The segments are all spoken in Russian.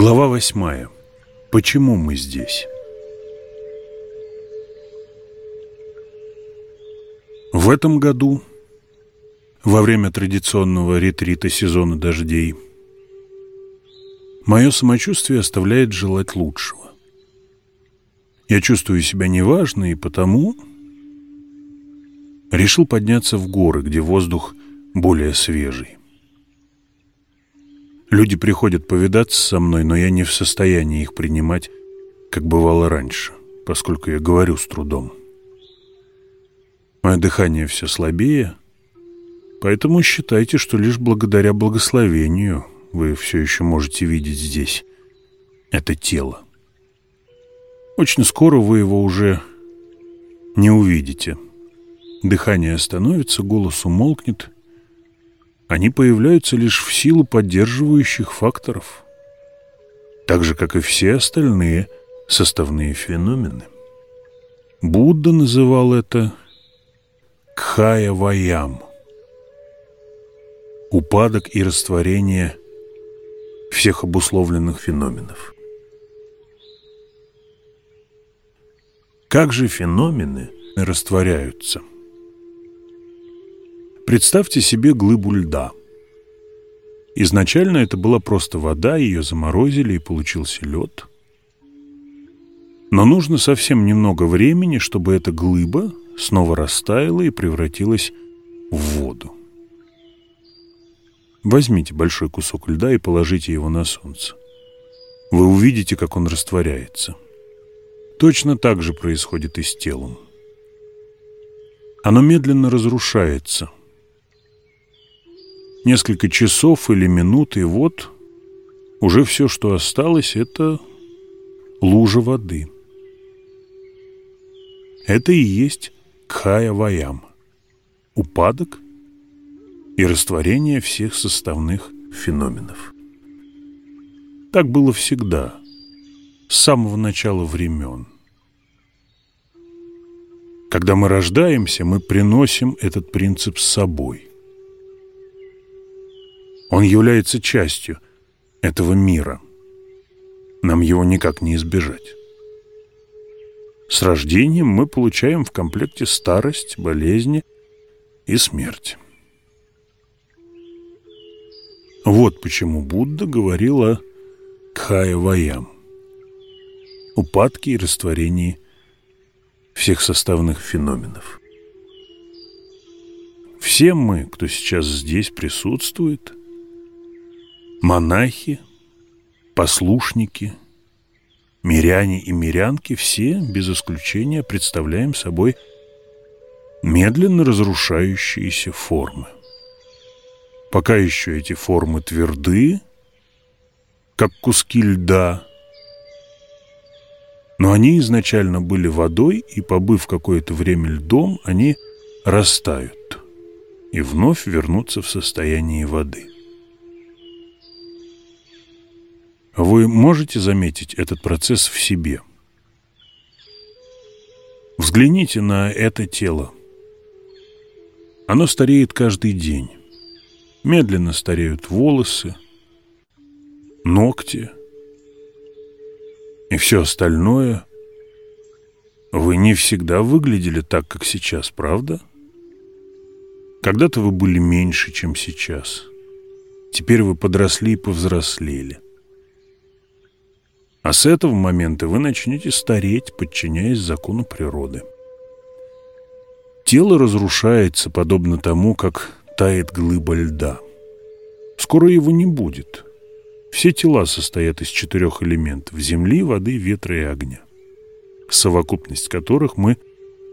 Глава восьмая. Почему мы здесь? В этом году, во время традиционного ретрита сезона дождей, мое самочувствие оставляет желать лучшего. Я чувствую себя неважно и потому решил подняться в горы, где воздух более свежий. Люди приходят повидаться со мной, но я не в состоянии их принимать, как бывало раньше, поскольку я говорю с трудом. Мое дыхание все слабее, поэтому считайте, что лишь благодаря благословению вы все еще можете видеть здесь это тело. Очень скоро вы его уже не увидите. Дыхание остановится, голос умолкнет — они появляются лишь в силу поддерживающих факторов, так же, как и все остальные составные феномены. Будда называл это Кхая-Ваям – упадок и растворение всех обусловленных феноменов. Как же феномены растворяются – Представьте себе глыбу льда. Изначально это была просто вода, ее заморозили и получился лед. Но нужно совсем немного времени, чтобы эта глыба снова растаяла и превратилась в воду. Возьмите большой кусок льда и положите его на солнце. Вы увидите, как он растворяется. Точно так же происходит и с телом. Оно медленно разрушается – несколько часов или минут, и вот уже все, что осталось, это лужа воды. Это и есть кхая-ваям, упадок и растворение всех составных феноменов. Так было всегда, с самого начала времен. Когда мы рождаемся, мы приносим этот принцип с собой. Он является частью этого мира. Нам его никак не избежать. С рождением мы получаем в комплекте старость, болезни и смерть. Вот почему Будда говорил о Кхая-Ваям, упадке и растворении всех составных феноменов. Все мы, кто сейчас здесь присутствует – Монахи, послушники, миряне и мирянки все, без исключения, представляем собой медленно разрушающиеся формы. Пока еще эти формы тверды, как куски льда, но они изначально были водой, и, побыв какое-то время льдом, они растают и вновь вернутся в состояние воды. Вы можете заметить этот процесс в себе? Взгляните на это тело. Оно стареет каждый день. Медленно стареют волосы, ногти и все остальное. Вы не всегда выглядели так, как сейчас, правда? Когда-то вы были меньше, чем сейчас. Теперь вы подросли и повзрослели. А с этого момента вы начнете стареть, подчиняясь закону природы. Тело разрушается, подобно тому, как тает глыба льда. Скоро его не будет. Все тела состоят из четырех элементов – земли, воды, ветра и огня, совокупность которых мы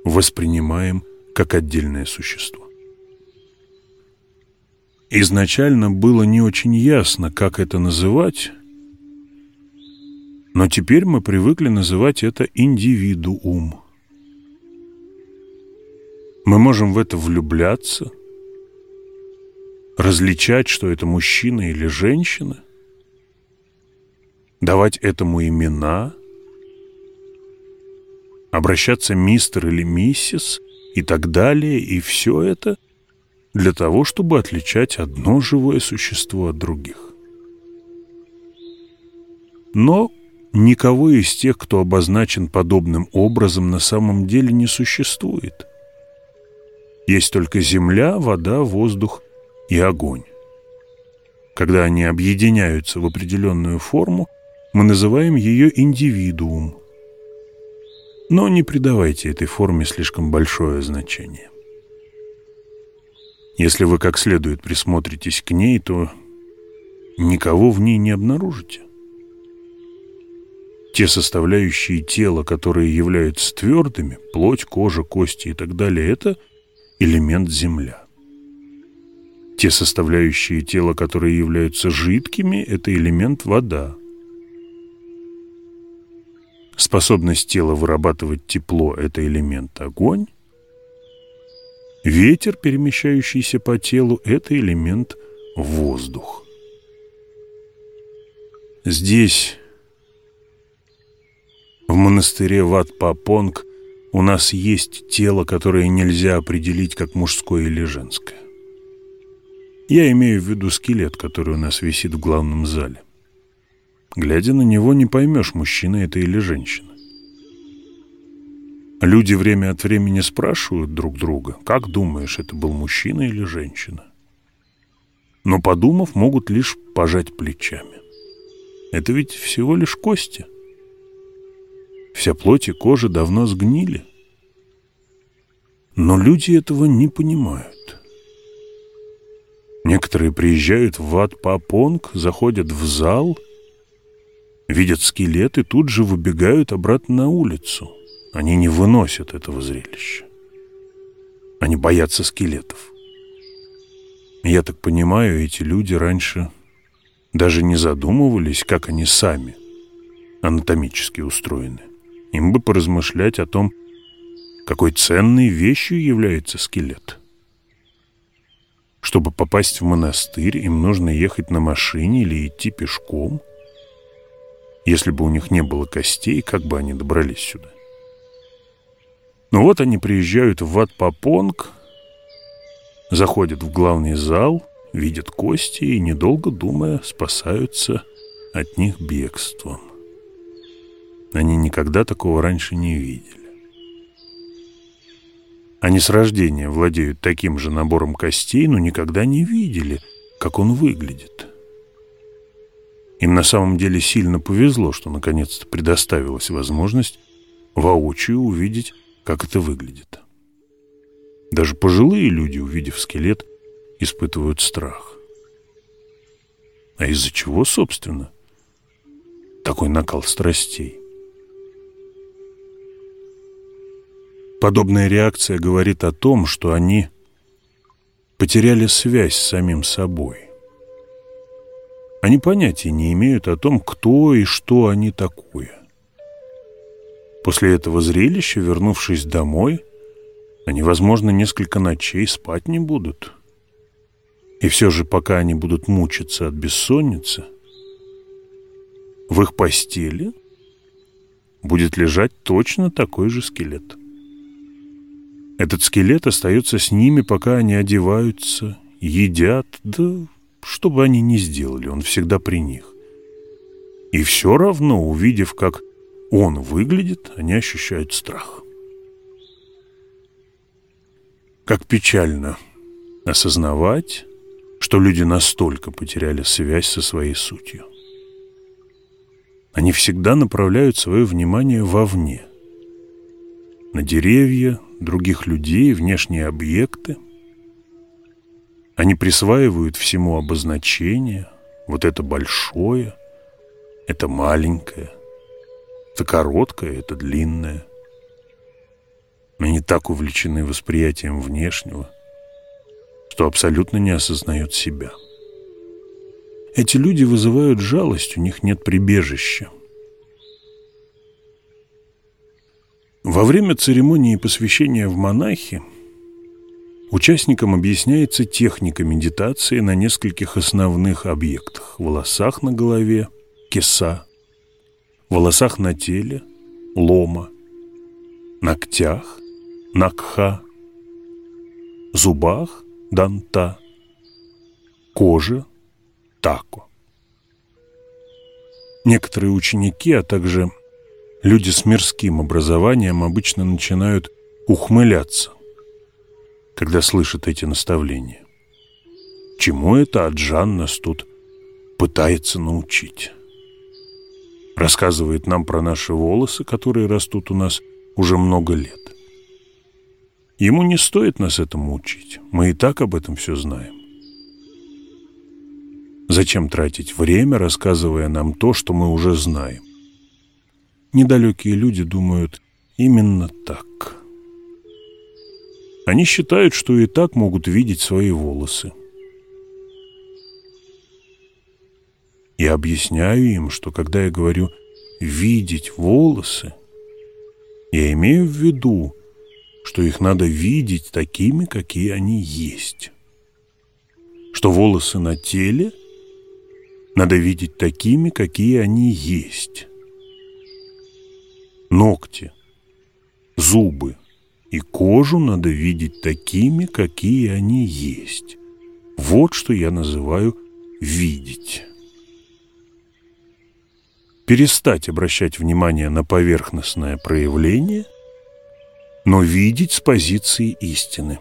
воспринимаем как отдельное существо. Изначально было не очень ясно, как это называть – но теперь мы привыкли называть это индивидуум. Мы можем в это влюбляться, различать, что это мужчина или женщина, давать этому имена, обращаться мистер или миссис и так далее, и все это для того, чтобы отличать одно живое существо от других. Но никого из тех, кто обозначен подобным образом, на самом деле не существует. Есть только земля, вода, воздух и огонь. Когда они объединяются в определенную форму, мы называем ее индивидуум. Но не придавайте этой форме слишком большое значение. Если вы как следует присмотритесь к ней, то никого в ней не обнаружите. Те составляющие тела, которые являются твердыми, плоть, кожа, кости и так далее, это элемент земля. Те составляющие тела, которые являются жидкими, это элемент вода. Способность тела вырабатывать тепло – это элемент огонь. Ветер, перемещающийся по телу, это элемент воздух. Здесь, в монастыре Ват-Папонг, у нас есть тело, которое нельзя определить как мужское или женское. Я имею в виду скелет, который у нас висит в главном зале. Глядя на него, не поймешь, мужчина это или женщина. Люди время от времени спрашивают друг друга, как думаешь, это был мужчина или женщина? Но, подумав, могут лишь пожать плечами. Это ведь всего лишь кости. Вся плоть и кожа давно сгнили. Но люди этого не понимают. Некоторые приезжают в ад Папонг, заходят в зал, видят скелет и тут же выбегают обратно на улицу. Они не выносят этого зрелища. Они боятся скелетов. Я так понимаю, эти люди раньше даже не задумывались, как они сами анатомически устроены. Им бы поразмышлять о том, какой ценной вещью является скелет. Чтобы попасть в монастырь, им нужно ехать на машине или идти пешком. Если бы у них не было костей, как бы они добрались сюда? Ну вот они приезжают в Ват-Папонг, заходят в главный зал, видят кости и, недолго думая, спасаются от них бегством. Они никогда такого раньше не видели. Они с рождения владеют таким же набором костей, но никогда не видели, как он выглядит. Им на самом деле сильно повезло, что наконец-то предоставилась возможность воочию увидеть как это выглядит. Даже пожилые люди, увидев скелет, испытывают страх. А из-за чего, собственно, такой накал страстей? Подобная реакция говорит о том, что они потеряли связь с самим собой. Они понятия не имеют о том, кто и что они такое. После этого зрелища, вернувшись домой, они, возможно, несколько ночей спать не будут. И все же, пока они будут мучиться от бессонницы, в их постели будет лежать точно такой же скелет. Этот скелет остается с ними, пока они одеваются, едят, да что бы они ни сделали, он всегда при них. И все равно, увидев, как он выглядит, они ощущают страх. Как печально осознавать, что люди настолько потеряли связь со своей сутью. Они всегда направляют свое внимание вовне. На деревья, других людей, внешние объекты. Они присваивают всему обозначение. Вот это большое, это маленькое – это короткое, это длинное. Они так увлечены восприятием внешнего, что абсолютно не осознают себя. Эти люди вызывают жалость, у них нет прибежища. Во время церемонии посвящения в монахи участникам объясняется техника медитации на нескольких основных объектах – волосах на голове, кеса, волосах на теле – лома, ногтях – накха, зубах – данта, коже – тако. Некоторые ученики, а также люди с мирским образованием обычно начинают ухмыляться, когда слышат эти наставления. Чему это Аджан нас тут пытается научить? Рассказывает нам про наши волосы, которые растут у нас уже много лет. Ему не стоит нас этому учить. Мы и так об этом все знаем. Зачем тратить время, рассказывая нам то, что мы уже знаем? Недалекие люди думают именно так. Они считают, что и так могут видеть свои волосы. Я объясняю им, что когда я говорю «видеть волосы», я имею в виду, что их надо видеть такими, какие они есть. Что волосы на теле надо видеть такими, какие они есть. Ногти, зубы и кожу надо видеть такими, какие они есть. Вот что я называю «видеть» перестать обращать внимание на поверхностное проявление, но видеть с позиции истины.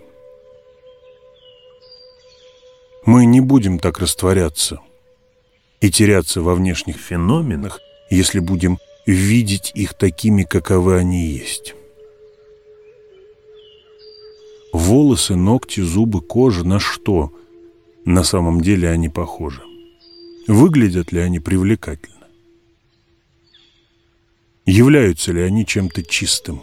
Мы не будем так растворяться и теряться во внешних феноменах, если будем видеть их такими, каковы они есть. Волосы, ногти, зубы, кожа на что на самом деле они похожи? Выглядят ли они привлекательно? Являются ли они чем-то чистым?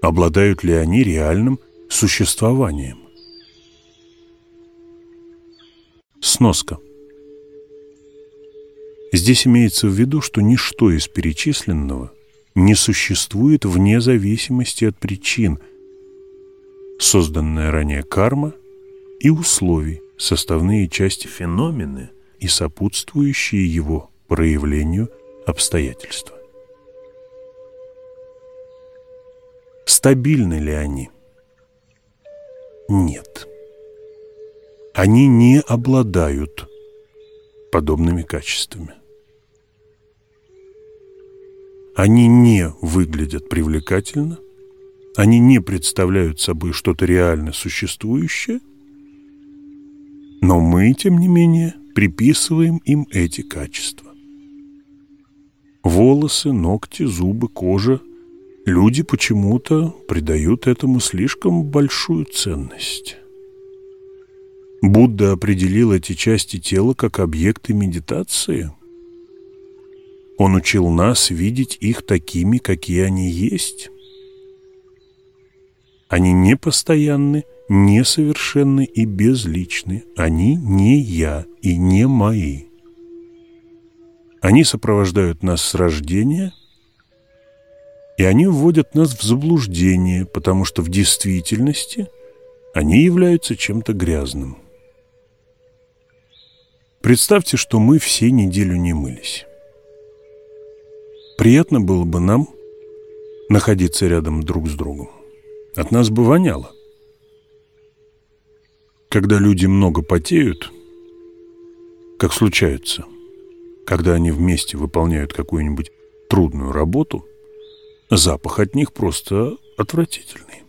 Обладают ли они реальным существованием? Сноска. Здесь имеется в виду, что ничто из перечисленного не существует вне зависимости от причин, созданная ранее карма и условий, составные части феномены и сопутствующие его проявлению обстоятельства. Стабильны ли они? Нет. Они не обладают подобными качествами. Они не выглядят привлекательно, они не представляют собой что-то реально существующее, но мы, тем не менее, приписываем им эти качества. Волосы, ногти, зубы, кожа. Люди почему-то придают этому слишком большую ценность. Будда определил эти части тела как объекты медитации. Он учил нас видеть их такими, какие они есть. Они не постоянны, несовершенны и безличны. Они не я и не мои. Они сопровождают нас с рождения, и они вводят нас в заблуждение, потому что в действительности они являются чем-то грязным. Представьте, что мы все неделю не мылись. Приятно было бы нам находиться рядом друг с другом. От нас бы воняло. Когда люди много потеют, как случается – когда они вместе выполняют какую-нибудь трудную работу, запах от них просто отвратительный.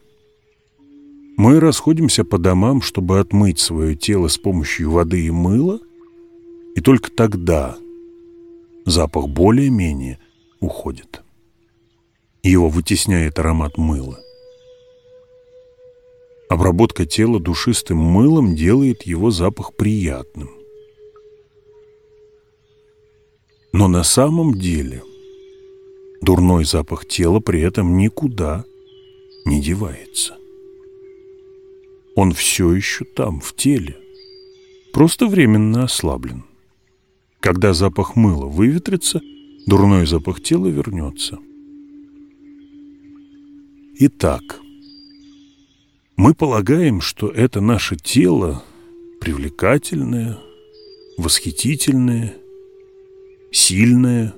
Мы расходимся по домам, чтобы отмыть свое тело с помощью воды и мыла, и только тогда запах более-менее уходит. Его вытесняет аромат мыла. Обработка тела душистым мылом делает его запах приятным. Но на самом деле дурной запах тела при этом никуда не девается. Он все еще там, в теле, просто временно ослаблен. Когда запах мыла выветрится, дурной запах тела вернется. Итак, мы полагаем, что это наше тело привлекательное, восхитительное сильное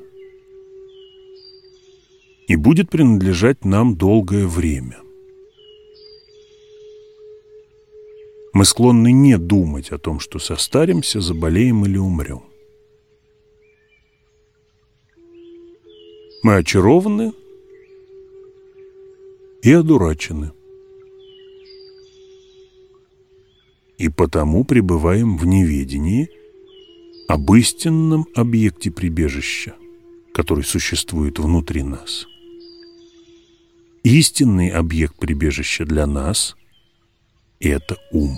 и будет принадлежать нам долгое время. Мы склонны не думать о том, что состаримся, заболеем или умрем. Мы очарованы и одурачены. И потому пребываем в неведении об истинном объекте прибежища, который существует внутри нас. Истинный объект прибежища для нас – это ум.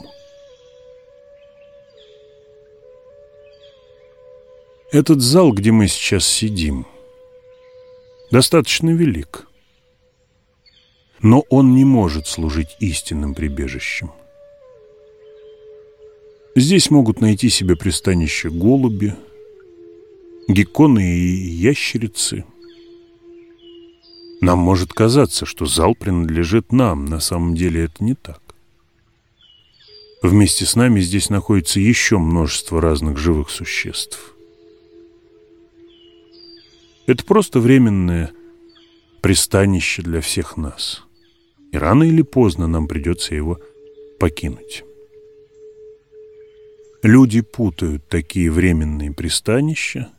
Этот зал, где мы сейчас сидим, достаточно велик. Но он не может служить истинным прибежищем. Здесь могут найти себе пристанище голуби, гекконы и ящерицы. Нам может казаться, что зал принадлежит нам, на самом деле это не так. Вместе с нами здесь находится еще множество разных живых существ – это просто временное пристанище для всех нас. И рано или поздно нам придется его покинуть. Люди путают такие временные пристанища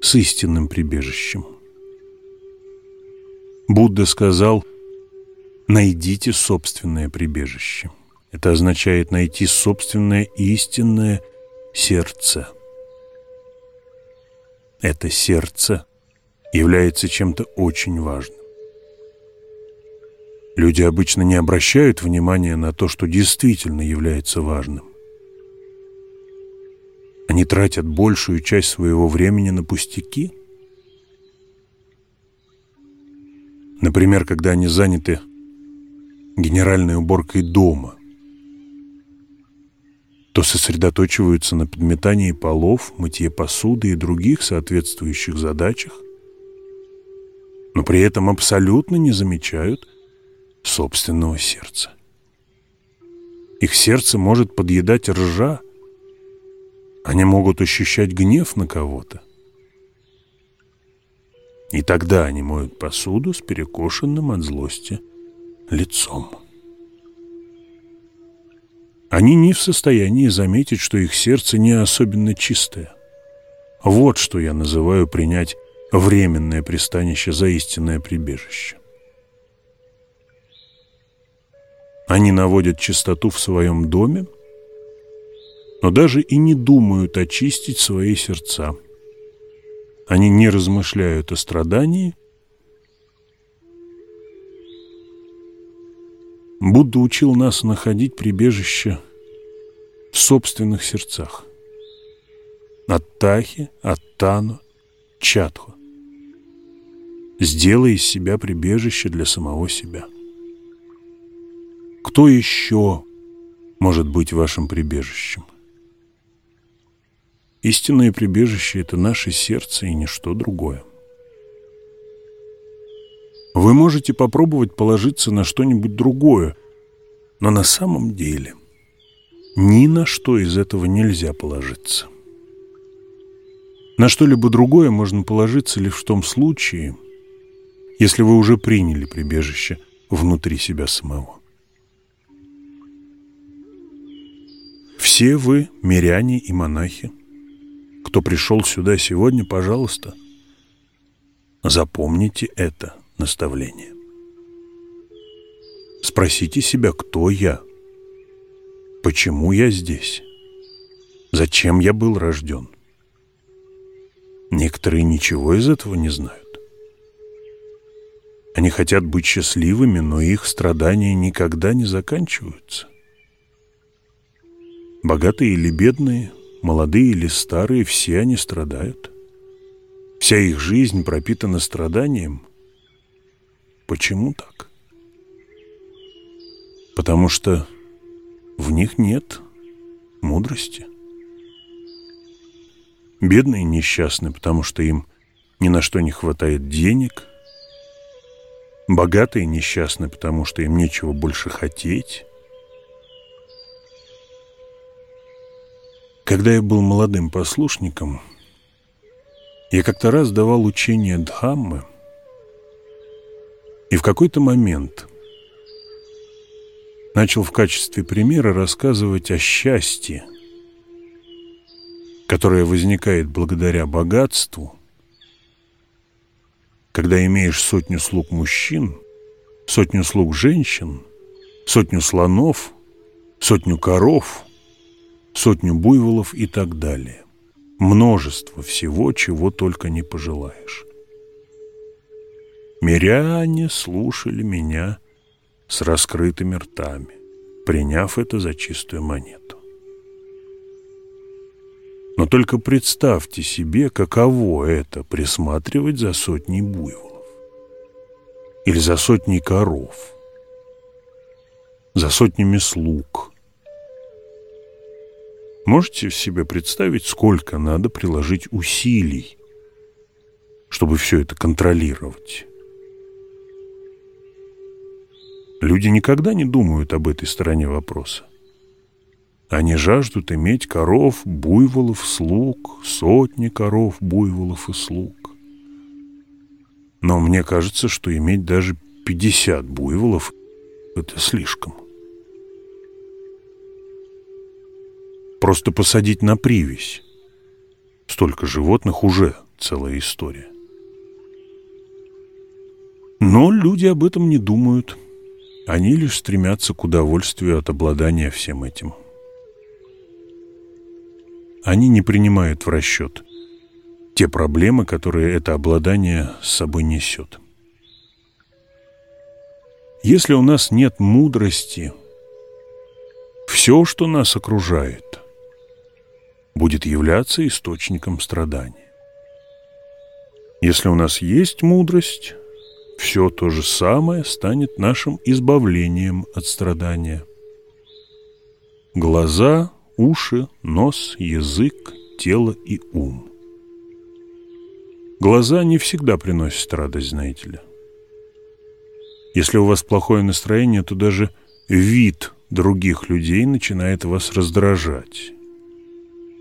с истинным прибежищем. Будда сказал «найдите собственное прибежище». Это означает найти собственное истинное сердце – это сердце является чем-то очень важным. Люди обычно не обращают внимания на то, что действительно является важным. Они тратят большую часть своего времени на пустяки. Например, когда они заняты генеральной уборкой дома – то сосредоточиваются на подметании полов, мытье посуды и других соответствующих задачах, но при этом абсолютно не замечают собственного сердца. Их сердце может подъедать ржа, они могут ощущать гнев на кого-то. И тогда они моют посуду с перекошенным от злости лицом. Они не в состоянии заметить, что их сердце не особенно чистое. Вот что я называю принять временное пристанище за истинное прибежище. Они наводят чистоту в своем доме, но даже и не думают очистить свои сердца. Они не размышляют о страдании. Будда учил нас находить прибежище в собственных сердцах. Аттахи, Аттану, Чатху. Сделай из себя прибежище для самого себя. Кто еще может быть вашим прибежищем? Истинное прибежище – это наше сердце и ничто другое. Вы можете попробовать положиться на что-нибудь другое, но на самом деле ни на что из этого нельзя положиться. На что-либо другое можно положиться лишь в том случае, если вы уже приняли прибежище внутри себя самого. Все вы, миряне и монахи, кто пришел сюда сегодня, пожалуйста, запомните это наставление. Спросите себя, кто я – Почему я здесь? Зачем я был рожден? Некоторые ничего из этого не знают. Они хотят быть счастливыми, но их страдания никогда не заканчиваются. Богатые или бедные, молодые или старые, все они страдают. Вся их жизнь пропитана страданием. Почему так? Потому что в них нет мудрости. Бедные несчастны, потому что им ни на что не хватает денег. Богатые несчастны, потому что им нечего больше хотеть. Когда я был молодым послушником, я как-то раз давал учение Дхаммы, и в какой-то момент начал в качестве примера рассказывать о счастье, которое возникает благодаря богатству когда имеешь сотню слуг мужчин, сотню слуг женщин, сотню слонов, сотню коров, сотню буйволов и так далее. Множество всего, чего только не пожелаешь. Миряне слушали меня с раскрытыми ртами, приняв это за чистую монету. Но только представьте себе, каково это присматривать за сотней буйволов или за сотней коров, за сотнями слуг. Можете себе представить, сколько надо приложить усилий, чтобы все это контролировать? Люди никогда не думают об этой стороне вопроса. Они жаждут иметь коров, буйволов, слуг, сотни коров, буйволов и слуг. Но мне кажется, что иметь даже 50 буйволов – это слишком. Просто посадить на привязь. Столько животных уже целая история. Но люди об этом не думают. Они лишь стремятся к удовольствию от обладания всем этим. Они не принимают в расчет те проблемы, которые это обладание с собой несет. Если у нас нет мудрости, все, что нас окружает, будет являться источником страдания. Если у нас есть мудрость, все то же самое станет нашим избавлением от страдания. Глаза – уши, нос, язык, тело и ум. Глаза не всегда приносят радость, знаете ли. Если у вас плохое настроение, то даже вид других людей начинает вас раздражать.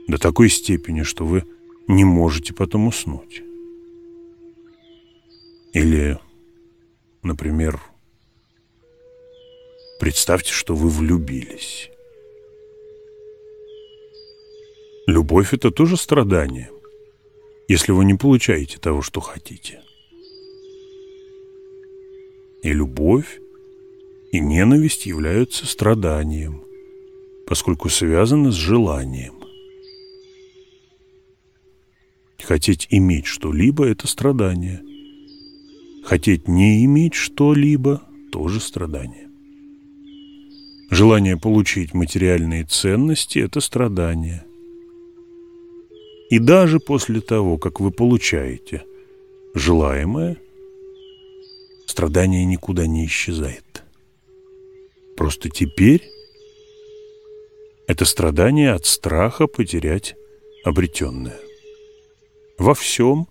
До такой степени, что вы не можете потом уснуть. Или, например, представьте, что вы влюбились. Любовь – это тоже страдание, если вы не получаете того, что хотите. И любовь, и ненависть являются страданием, поскольку связаны с желанием. Хотеть иметь что-либо – это страдание. Хотеть не иметь что-либо – тоже страдание. Желание получить материальные ценности – это страдание – и даже после того, как вы получаете желаемое, страдание никуда не исчезает. Просто теперь это страдание от страха потерять обретенное. Во всем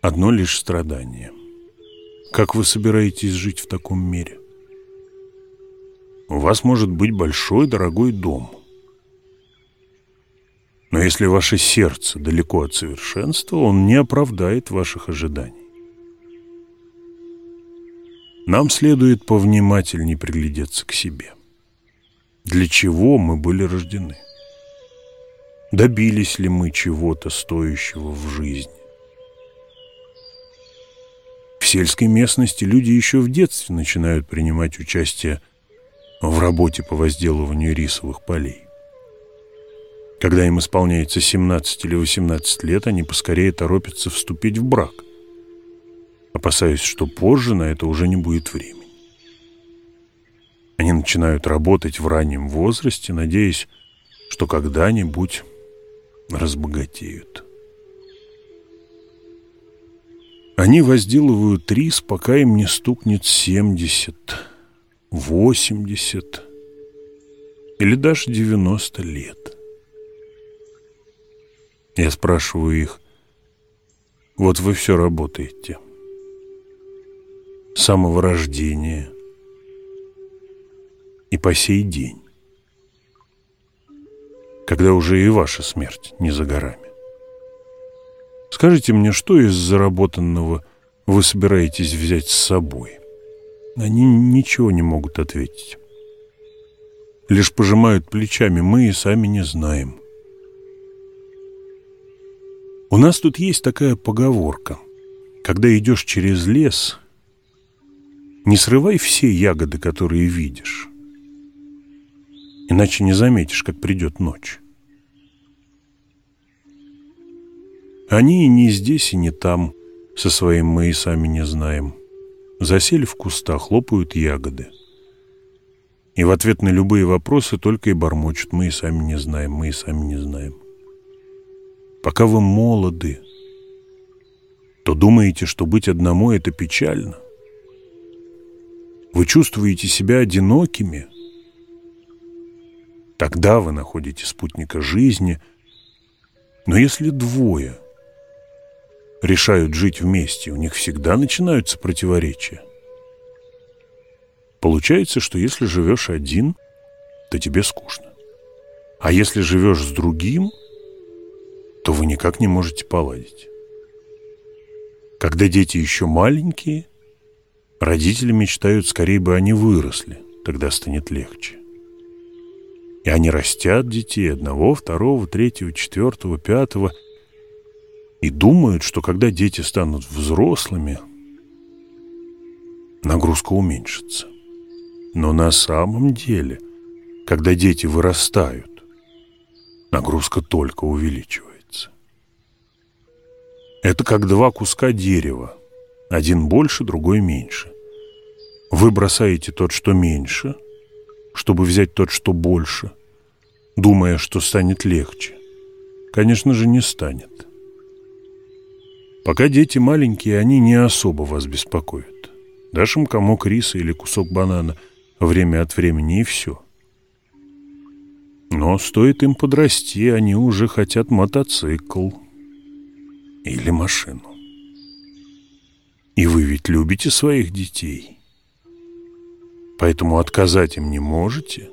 одно лишь страдание. Как вы собираетесь жить в таком мире? У вас может быть большой дорогой дом – но если ваше сердце далеко от совершенства, он не оправдает ваших ожиданий. Нам следует повнимательнее приглядеться к себе. Для чего мы были рождены? Добились ли мы чего-то стоящего в жизни? Сельской местности люди еще в детстве начинают принимать участие в работе по возделыванию рисовых полей. Когда им исполняется 17 или 18 лет, они поскорее торопятся вступить в брак, опасаясь, что позже на это уже не будет времени. Они начинают работать в раннем возрасте, надеясь, что когда-нибудь разбогатеют. Они возделывают рис, пока им не стукнет 70, 80 или даже 90 лет. Я спрашиваю их, вот вы все работаете. С самого рождения и по сей день. Когда уже и ваша смерть не за горами. Скажите мне, что из заработанного вы собираетесь взять с собой? Они ничего не могут ответить. Лишь пожимают плечами, мы и сами не знаем. У нас тут есть такая поговорка. когда идешь через лес, не срывай все ягоды, которые видишь, иначе не заметишь, как придет ночь. Они и не здесь, и не там, со своим мы и сами не знаем. Засели в кустах, хлопают ягоды. И в ответ на любые вопросы только и бормочут «мы и сами не знаем, мы и сами не знаем». Пока вы молоды, то думаете, что быть одному – это печально. Вы чувствуете себя одинокими. Тогда вы находите спутника жизни. Но если двое решают жить вместе, у них всегда начинаются противоречия. Получается, что если живешь один, то тебе скучно. А если живешь с другим, то вы никак не можете поладить. Когда дети еще маленькие, родители мечтают, скорее бы они выросли, тогда станет легче. И они растят детей одного, второго, третьего, четвертого, пятого и думают, что когда дети станут взрослыми, нагрузка уменьшится. Но на самом деле, когда дети вырастают, нагрузка только увеличивается. Это как два куска дерева, один больше, другой меньше. Вы бросаете тот, что меньше, чтобы взять тот, что больше, думая, что станет легче. Конечно же, не станет. Пока дети маленькие, они не особо вас беспокоят. Дашь им комок риса или кусок банана – время от времени и все. Но стоит им подрасти, они уже хотят мотоцикл или машину. И вы ведь любите своих детей, поэтому отказать им не можете.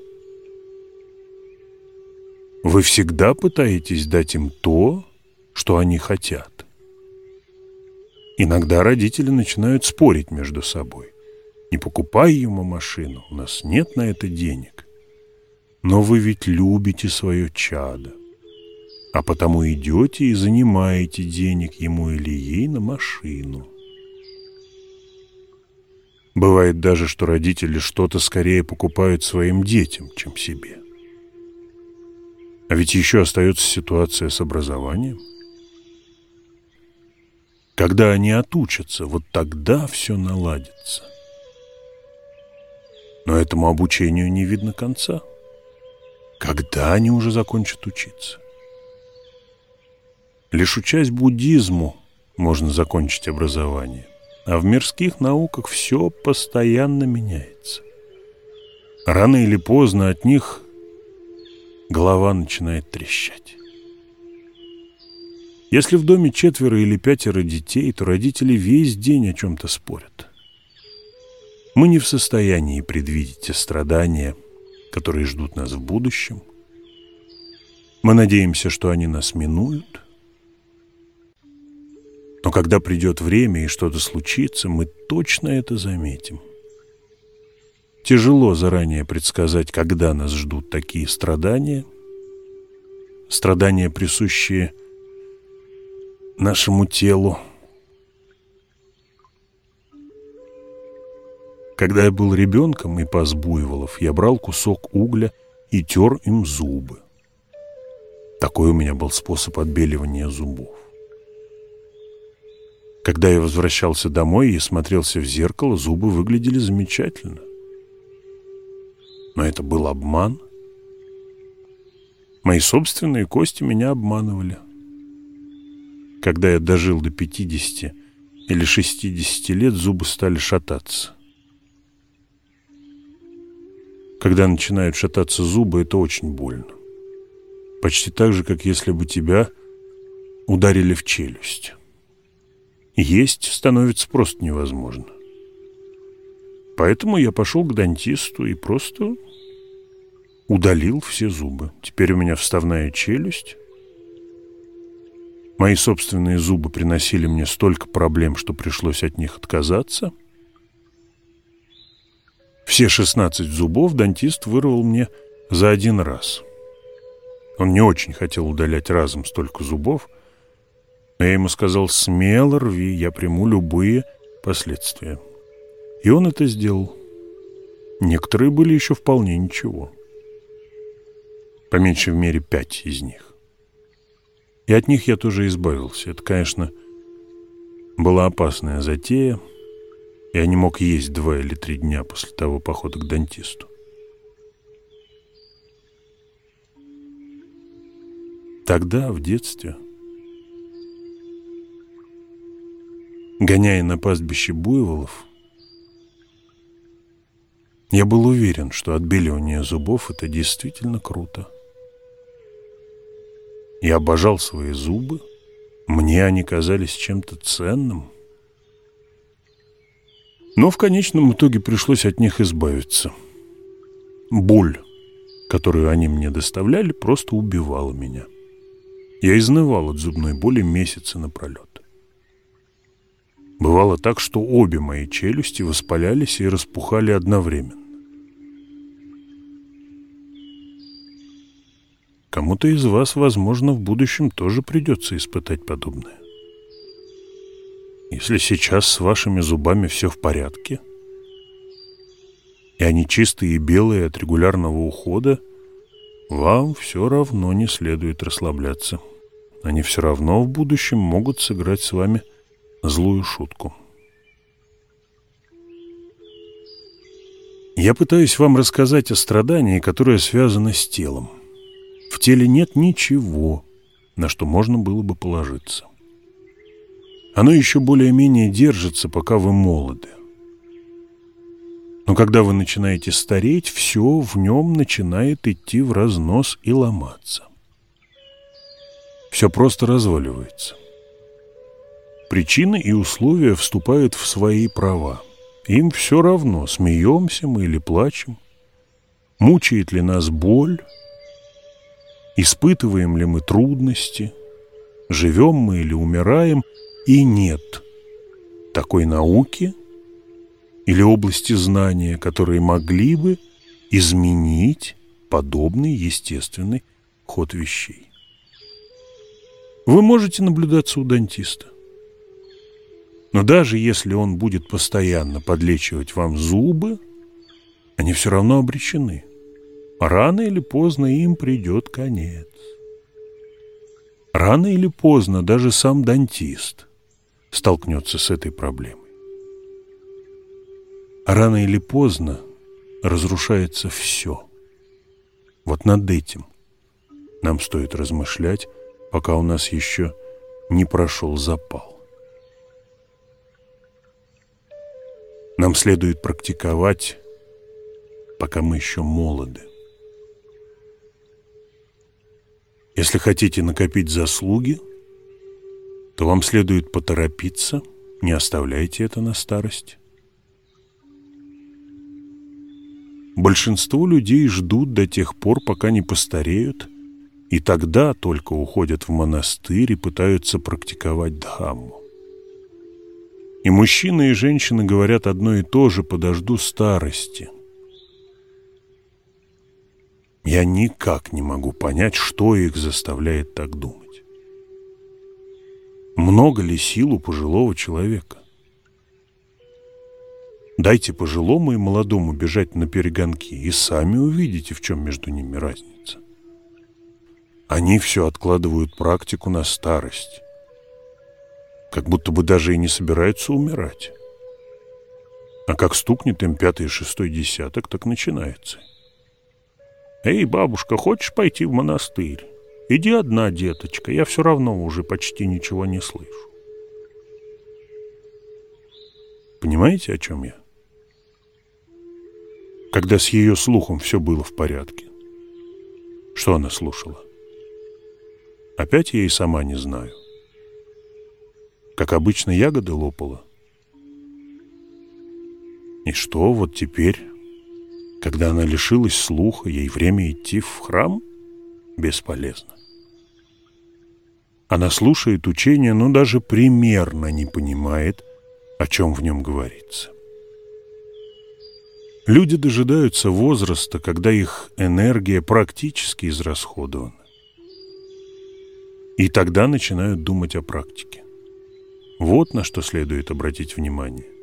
Вы всегда пытаетесь дать им то, что они хотят. Иногда родители начинают спорить между собой. Не покупай ему машину, у нас нет на это денег. Но вы ведь любите свое чадо, а потому идете и занимаете денег ему или ей на машину. Бывает даже, что родители что-то скорее покупают своим детям, чем себе. А ведь еще остается ситуация с образованием. Когда они отучатся, вот тогда все наладится. Но этому обучению не видно конца. Когда они уже закончат учиться? Лишь учась буддизму можно закончить образование, а в мирских науках все постоянно меняется. Рано или поздно от них голова начинает трещать. Если в доме четверо или пятеро детей, то родители весь день о чем-то спорят. Мы не в состоянии предвидеть те страдания, которые ждут нас в будущем. Мы надеемся, что они нас минуют. Но когда придет время и что-то случится, мы точно это заметим. Тяжело заранее предсказать, когда нас ждут такие страдания. Страдания, присущие нашему телу, Когда я был ребенком и пас буйволов, я брал кусок угля и тер им зубы. Такой у меня был способ отбеливания зубов. Когда я возвращался домой и смотрелся в зеркало, зубы выглядели замечательно. Но это был обман. Мои собственные кости меня обманывали. Когда я дожил до 50 или 60 лет, зубы стали шататься. Когда начинают шататься зубы, это очень больно. Почти так же, как если бы тебя ударили в челюсть. Есть становится просто невозможно. Поэтому я пошел к дантисту и просто удалил все зубы. Теперь у меня вставная челюсть. Мои собственные зубы приносили мне столько проблем, что пришлось от них отказаться – все 16 зубов дантист вырвал мне за один раз. Он не очень хотел удалять разом столько зубов, но я ему сказал, смело рви, я приму любые последствия. И он это сделал. Некоторые были еще вполне ничего. По меньшей мере пять из них. И от них я тоже избавился. Это, конечно, была опасная затея. Я не мог есть два или три дня после того похода к дантисту. Тогда, в детстве, гоняя на пастбище буйволов, я был уверен, что отбеливание зубов – это действительно круто. Я обожал свои зубы, мне они казались чем-то ценным. Но в конечном итоге пришлось от них избавиться. Боль, которую они мне доставляли, просто убивала меня. Я изнывал от зубной боли месяцы напролет. Бывало так, что обе мои челюсти воспалялись и распухали одновременно. Кому-то из вас, возможно, в будущем тоже придется испытать подобное. Если сейчас с вашими зубами все в порядке, и они чистые и белые от регулярного ухода, вам все равно не следует расслабляться. Они все равно в будущем могут сыграть с вами злую шутку. Я пытаюсь вам рассказать о страдании, которое связано с телом. В теле нет ничего, на что можно было бы положиться. Оно еще более-менее держится, пока вы молоды. Но когда вы начинаете стареть, все в нем начинает идти в разнос и ломаться. Все просто разваливается. Причины и условия вступают в свои права. Им все равно, смеемся мы или плачем, мучает ли нас боль, испытываем ли мы трудности, живем мы или умираем, и нет такой науки или области знания, которые могли бы изменить подобный естественный ход вещей. Вы можете наблюдаться у дантиста. Но даже если он будет постоянно подлечивать вам зубы, они все равно обречены – Рано или поздно им придет конец. Рано или поздно даже сам дантист столкнется с этой проблемой. Рано или поздно разрушается все. Вот над этим нам стоит размышлять, пока у нас еще не прошел запал. Нам следует практиковать, пока мы еще молоды. Если хотите накопить заслуги, то вам следует поторопиться, не оставляйте это на старость. Большинство людей ждут до тех пор, пока не постареют, и тогда только уходят в монастырь и пытаются практиковать дхамму. И мужчины и женщины говорят одно и то же «подожду старости». Я никак не могу понять, что их заставляет так думать. Много ли сил у пожилого человека? Дайте пожилому и молодому бежать на перегонки, и сами увидите, в чем между ними разница. Они все откладывают практику на старость, как будто бы даже и не собираются умирать. А как стукнет им пятый шестой десяток, так начинается – «Эй, бабушка, хочешь пойти в монастырь? Иди одна, деточка, я все равно уже почти ничего не слышу». Понимаете, о чем я? Когда с ее слухом все было в порядке. Что она слушала? Опять я и сама не знаю. Как обычно, ягоды лопала. И что вот теперь когда она лишилась слуха, ей время идти в храм бесполезно. Она слушает учение, но даже примерно не понимает, о чем в нем говорится. Люди дожидаются возраста, когда их энергия практически израсходована. И тогда начинают думать о практике. Вот на что следует обратить внимание.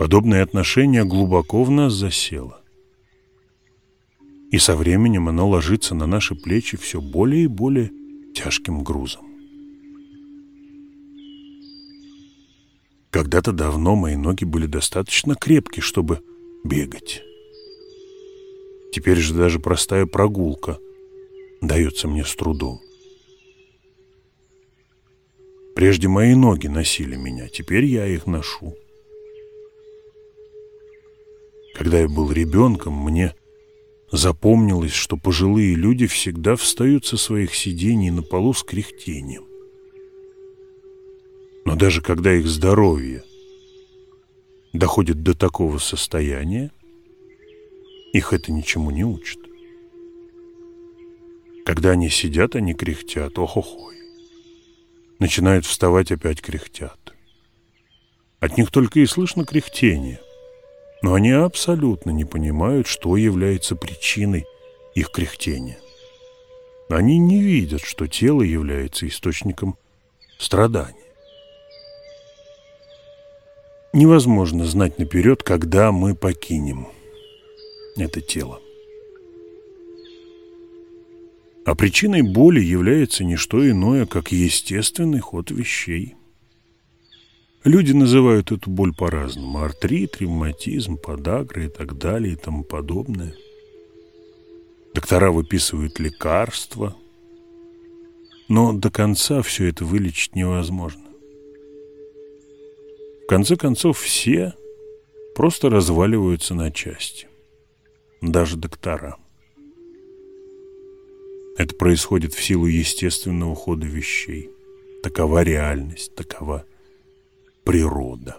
Подобное отношение глубоко в нас засело. И со временем оно ложится на наши плечи все более и более тяжким грузом. Когда-то давно мои ноги были достаточно крепки, чтобы бегать. Теперь же даже простая прогулка дается мне с трудом. Прежде мои ноги носили меня, теперь я их ношу. Когда я был ребенком, мне запомнилось, что пожилые люди всегда встают со своих сидений на полу с кряхтением. Но даже когда их здоровье доходит до такого состояния, их это ничему не учит. Когда они сидят, они кряхтят, ох-охой. Начинают вставать, опять кряхтят. От них только и слышно кряхтение. Но они абсолютно не понимают, что является причиной их кряхтения. Они не видят, что тело является источником страданий. Невозможно знать наперед, когда мы покинем это тело. А причиной боли является не что иное, как естественный ход вещей. Люди называют эту боль по-разному. Артрит, ревматизм, подагра и так далее и тому подобное. Доктора выписывают лекарства, но до конца все это вылечить невозможно конце концов, все просто разваливаются на части. Даже доктора. Это происходит в силу естественного хода вещей. Такова реальность, такова природа.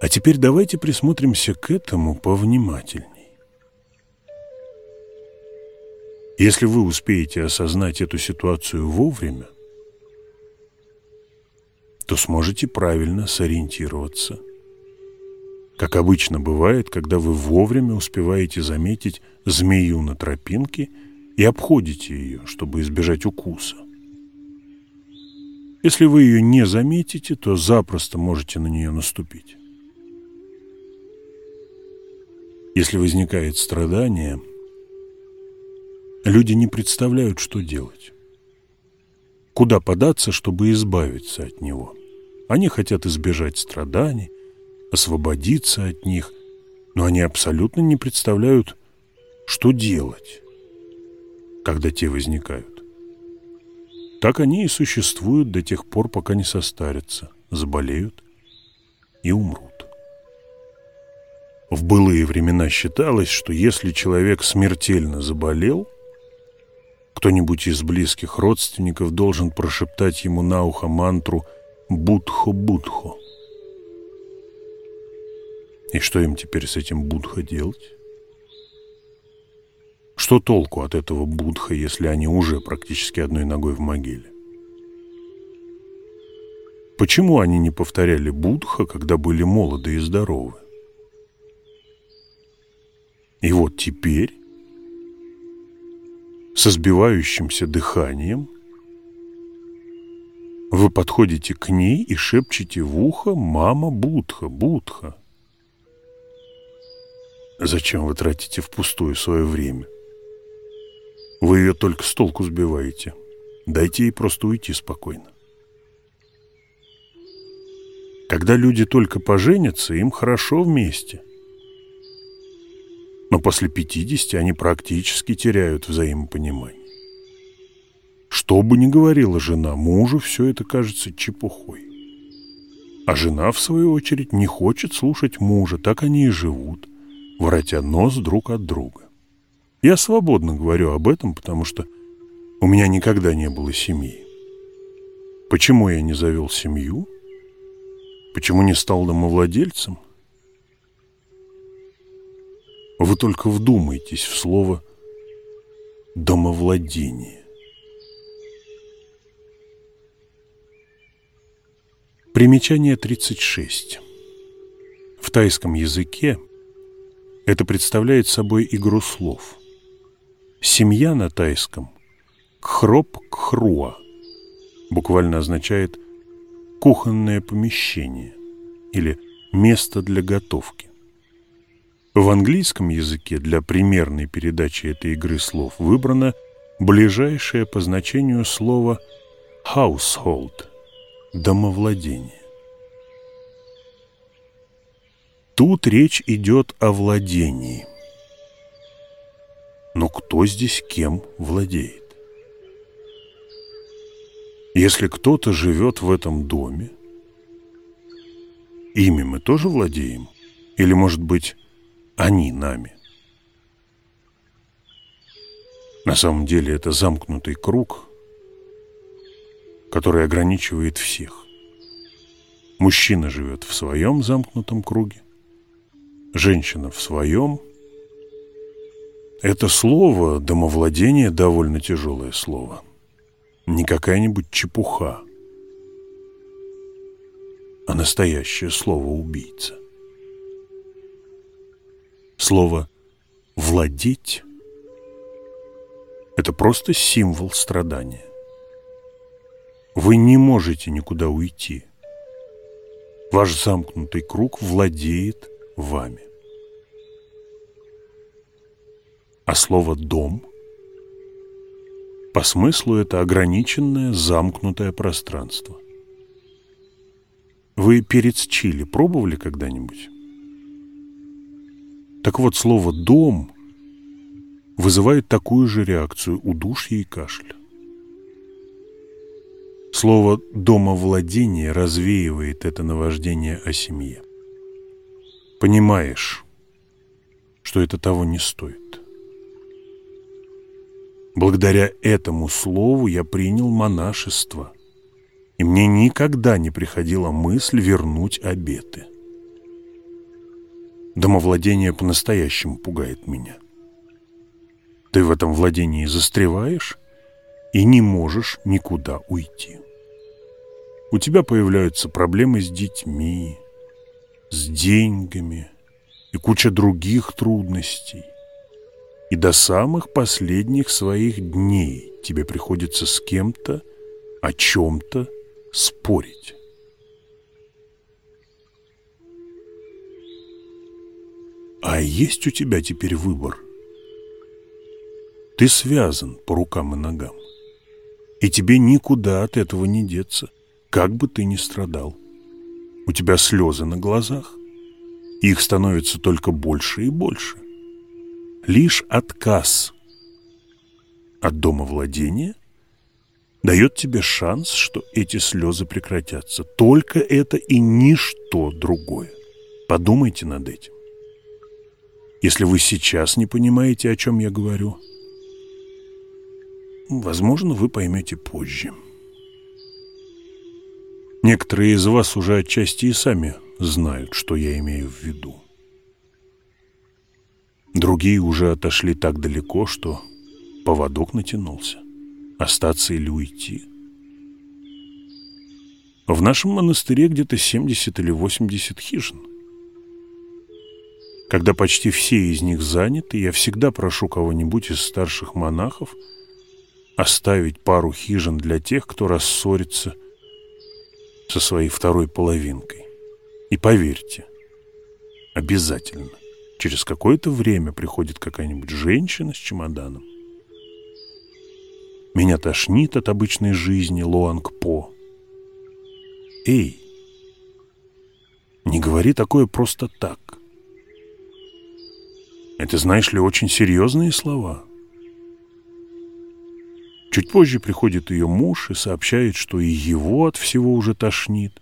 А теперь давайте присмотримся к этому повнимательней. Если вы успеете осознать эту ситуацию вовремя, то сможете правильно сориентироваться. Как обычно бывает, когда вы вовремя успеваете заметить змею на тропинке и обходите ее, чтобы избежать укуса. Если вы ее не заметите, то запросто можете на нее наступить. Если возникает страдание, люди не представляют, что делать. Куда податься, чтобы избавиться от него – они хотят избежать страданий, освободиться от них, но они абсолютно не представляют, что делать, когда те возникают. Так они и существуют до тех пор, пока не состарятся, заболеют и умрут. В былые времена считалось, что если человек смертельно заболел, кто-нибудь из близких родственников должен прошептать ему на ухо мантру – Будхо-Будхо. И что им теперь с этим Будхо делать? Что толку от этого Будха, если они уже практически одной ногой в могиле? Почему они не повторяли Будха, когда были молоды и здоровы? И вот теперь, со сбивающимся дыханием, вы подходите к ней и шепчете в ухо «Мама Будха, Будха». Зачем вы тратите впустую свое время? Вы ее только с толку сбиваете. Дайте ей просто уйти спокойно. Когда люди только поженятся, им хорошо вместе. Но после 50 они практически теряют взаимопонимание. Что бы ни говорила жена, мужу все это кажется чепухой. А жена, в свою очередь, не хочет слушать мужа, так они и живут, воротя нос друг от друга. Я свободно говорю об этом, потому что у меня никогда не было семьи. Почему я не завел семью? Почему не стал домовладельцем? Вы только вдумайтесь в слово «домовладение». Примечание 36. В тайском языке это представляет собой игру слов. Семья на тайском – Кхроп-кхруа буквально означает «кухонное помещение» или «место для готовки». В английском языке для примерной передачи этой игры слов выбрано ближайшее по значению слово household – домовладение. Тут речь идет о владении. Но кто здесь кем владеет? Если кто-то живет в этом доме, ими мы тоже владеем? Или, может быть, они нами? На самом деле это замкнутый круг, который ограничивает всех. Мужчина живет в своем замкнутом круге, женщина в своем. Это слово «домовладение» довольно тяжелое слово. Не какая-нибудь чепуха, а настоящее слово «убийца». Слово «владеть» Это просто символ страдания. Вы не можете никуда уйти. Ваш замкнутый круг владеет вами. А слово «дом» по смыслу это ограниченное замкнутое пространство. Вы перец чили пробовали когда-нибудь? Так вот, слово «дом» вызывает такую же реакцию удушья и кашля. Слово «домовладение» развеивает это наваждение о семье. Понимаешь, что это того не стоит. Благодаря этому слову я принял монашество, и мне никогда не приходила мысль вернуть обеты. Домовладение по-настоящему пугает меня – ты в этом владении застреваешь и не можешь никуда уйти. У тебя появляются проблемы с детьми, с деньгами и куча других трудностей. И до самых последних своих дней тебе приходится с кем-то о чем-то спорить. А есть у тебя теперь выбор – ты связан по рукам и ногам. И тебе никуда от этого не деться, как бы ты ни страдал. У тебя слезы на глазах. Их становится только больше и больше. Лишь отказ от дома владения дает тебе шанс, что эти слезы прекратятся. Только это и ничто другое. Подумайте над этим. Если вы сейчас не понимаете, о чем я говорю – Возможно, вы поймете позже. Некоторые из вас уже отчасти и сами знают, что я имею в виду. Другие уже отошли так далеко, что поводок натянулся. Остаться или уйти. В нашем монастыре где-то 70 или 80 хижин. Когда почти все из них заняты, я всегда прошу кого-нибудь из старших монахов – оставить пару хижин для тех, кто рассорится со своей второй половинкой. И поверьте, обязательно, через какое-то время приходит какая-нибудь женщина с чемоданом. Меня тошнит от обычной жизни Луанг-По. Эй, не говори такое просто так. Это, знаешь ли, очень серьезные слова – Чуть позже приходит ее муж и сообщает, что и его от всего уже тошнит.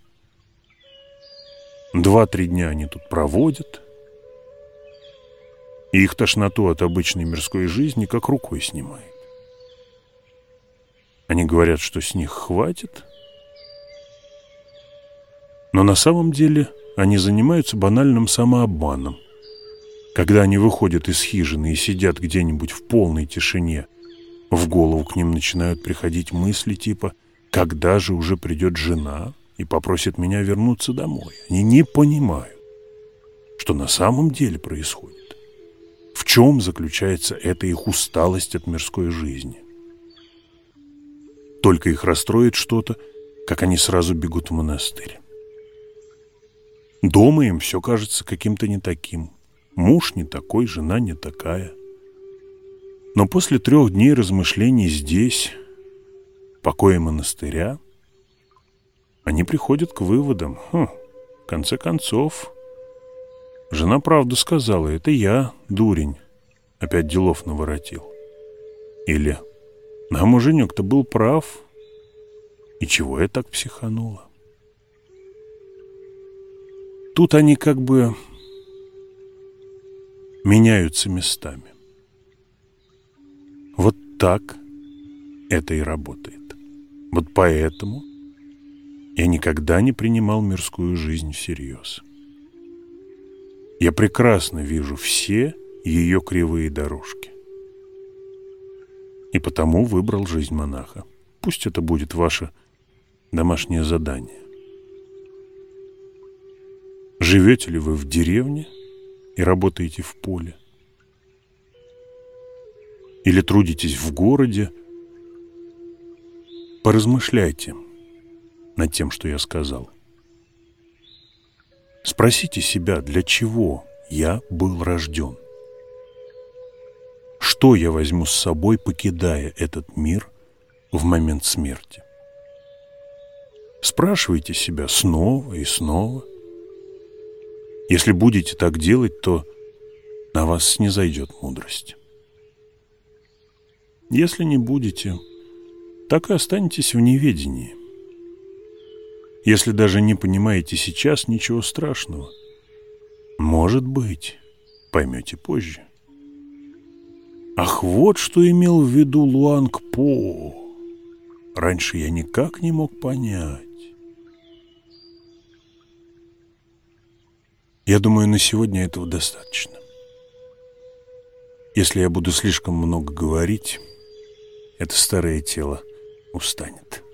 Два-три дня они тут проводят, и их тошноту от обычной мирской жизни как рукой снимает. Они говорят, что с них хватит, но на самом деле они занимаются банальным самообманом. Когда они выходят из хижины и сидят где-нибудь в полной тишине – в голову к ним начинают приходить мысли типа «Когда же уже придет жена и попросит меня вернуться домой?» Они не понимают, что на самом деле происходит. Чем заключается эта их усталость от мирской жизни? Только их расстроит что-то, как они сразу бегут в монастырь. Дома им все кажется каким-то не таким. Муж не такой, жена не такая. Но после трех дней размышлений здесь, в покое монастыря, они приходят к выводам. Хм, в конце концов, жена правду сказала, это я, дурень, опять делов наворотил. Или, а муженек-то был прав, и чего я так психанула? Тут они как бы меняются местами. Вот так это и работает. Вот поэтому я никогда не принимал мирскую жизнь всерьез. Я прекрасно вижу все ее кривые дорожки. И потому выбрал жизнь монаха. Пусть это будет ваше домашнее задание. Живете ли вы в деревне и работаете в поле? Или трудитесь в городе? Поразмышляйте над тем, что я сказал. Спросите себя, для чего я был рожден? Что я возьму с собой, покидая этот мир в момент смерти? Спрашивайте себя снова и снова. Если будете так делать, то на вас снизойдет мудрость. Если не будете, так и останетесь в неведении. Если даже не понимаете сейчас, ничего страшного. Может быть, поймете позже. Ах, вот что имел в виду Луанг По. Раньше я никак не мог понять. Я думаю, на сегодня этого достаточно. Если я буду слишком много говорить, это старое тело устанет.